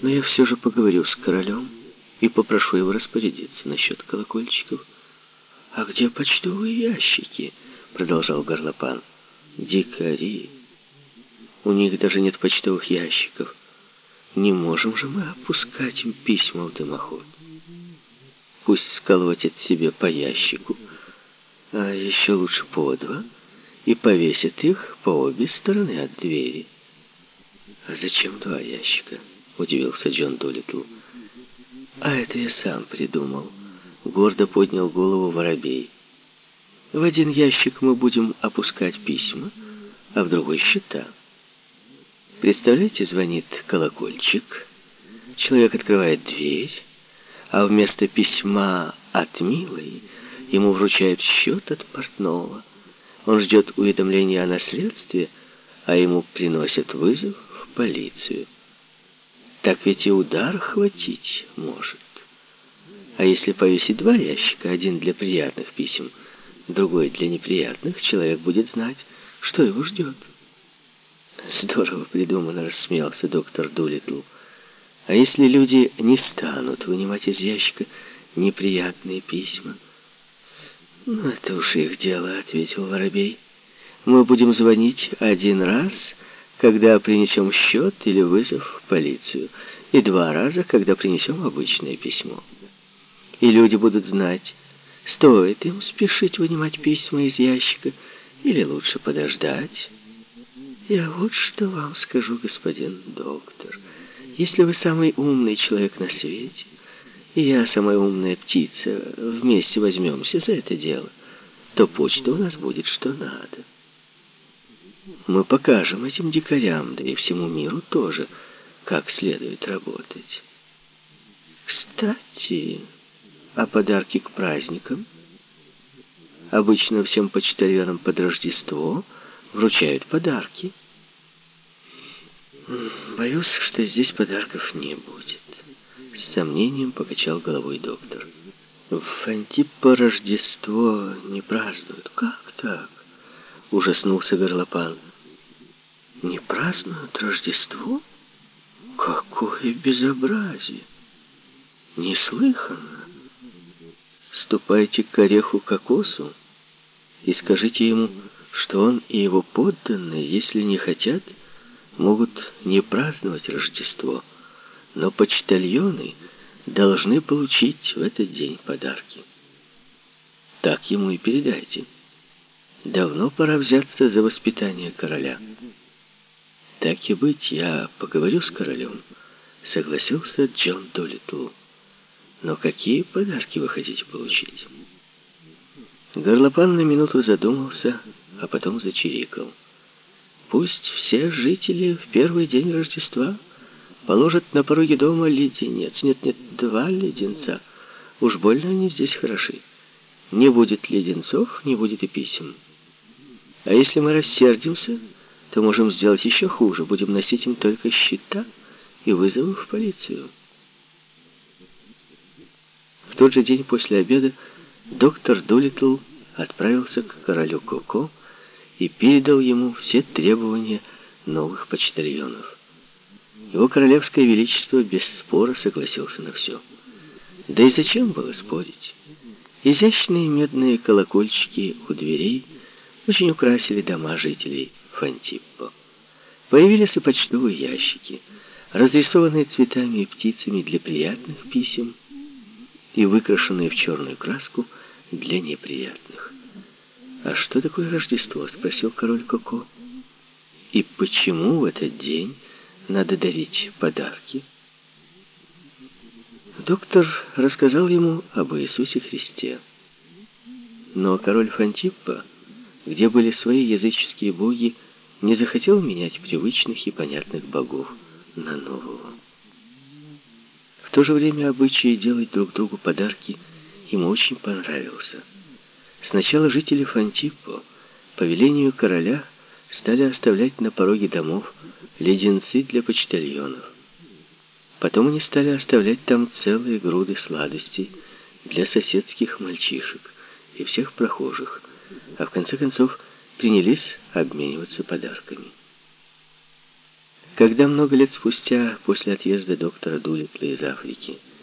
Но я все же поговорю с королем и попрошу его распорядиться насчет колокольчиков. «А где почтовые ящики?» — продолжал горлопан. «Дикари! У них даже нет почтовых ящиков. Не можем же мы опускать им письма в дымоход. Пусть сколотят себе по ящику, а еще лучше по два, и повесят их по обе стороны от двери». «А зачем два ящика?» — удивился Джон Долитл. «А это я сам придумал». Гордо поднял голову воробей. «В один ящик мы будем опускать письма, а в другой — счета. Представляете, звонит колокольчик, человек открывает дверь, а вместо письма от милой ему вручают счет от портного. Он ждет уведомления о наследстве, а ему приносят вызов в полицию. Так ведь и удар хватить может. А если повесить два ящика, один для приятных писем, другой для неприятных, человек будет знать, что его ждет. Здорово придумано, рассмеялся доктор Дулитл. А если люди не станут вынимать из ящика неприятные письма? Ну, это уж их дело, ответил Воробей. Мы будем звонить один раз, когда принесем счет или вызов в полицию, и два раза, когда принесем обычное письмо. И люди будут знать, стоит им спешить вынимать письма из ящика, или лучше подождать. Я вот что вам скажу, господин доктор. Если вы самый умный человек на свете, и я самая умная птица, вместе возьмемся за это дело, то почта у нас будет что надо. Мы покажем этим дикарям, да и всему миру тоже, как следует работать. Кстати, а подарки к праздникам? Обычно всем почтальонам под Рождество вручают подарки. Боюсь, что здесь подарков не будет. С сомнением покачал головой доктор. В Антипо Рождество не празднуют. Как так? Ужаснулся горлопан. Не празднуют Рождество? Какое безобразие! Неслыханно. Ступайте к ореху кокосу и скажите ему, что он и его подданные, если не хотят, могут не праздновать Рождество, но почтальоны должны получить в этот день подарки. Так ему и передайте. Давно пора взяться за воспитание короля. Так и быть, я поговорю с королем, согласился Джон Долитл. Но какие подарки вы хотите получить? Горлопан на минуту задумался, а потом зачирикал. Пусть все жители в первый день Рождества положат на пороге дома леденец. Нет-нет, два леденца. Уж больно они здесь хороши. Не будет леденцов, не будет и писем. А если мы рассердимся, то можем сделать еще хуже. Будем носить им только счета и вызовы в полицию. В тот же день после обеда доктор Дулитл отправился к королю Коко и передал ему все требования новых почтальонов. Его королевское величество без спора согласился на все. Да и зачем было спорить? Изящные медные колокольчики у дверей очень украсили дома жителей Фантиппо. Появились и почтовые ящики, разрисованные цветами и птицами для приятных писем и выкрашенные в черную краску для неприятных. «А что такое Рождество?» — спросил король Коко. «И почему в этот день надо дарить подарки?» Доктор рассказал ему об Иисусе Христе. Но король Фантиппа, где были свои языческие боги, не захотел менять привычных и понятных богов на нового. В то же время обычай делать друг другу подарки ему очень понравился. Сначала жители Фантипо по велению короля стали оставлять на пороге домов леденцы для почтальонов. Потом они стали оставлять там целые груды сладостей для соседских мальчишек и всех прохожих, а в конце концов принялись обмениваться подарками. Когда много лет спустя, после отъезда доктора Дулитла из Африки,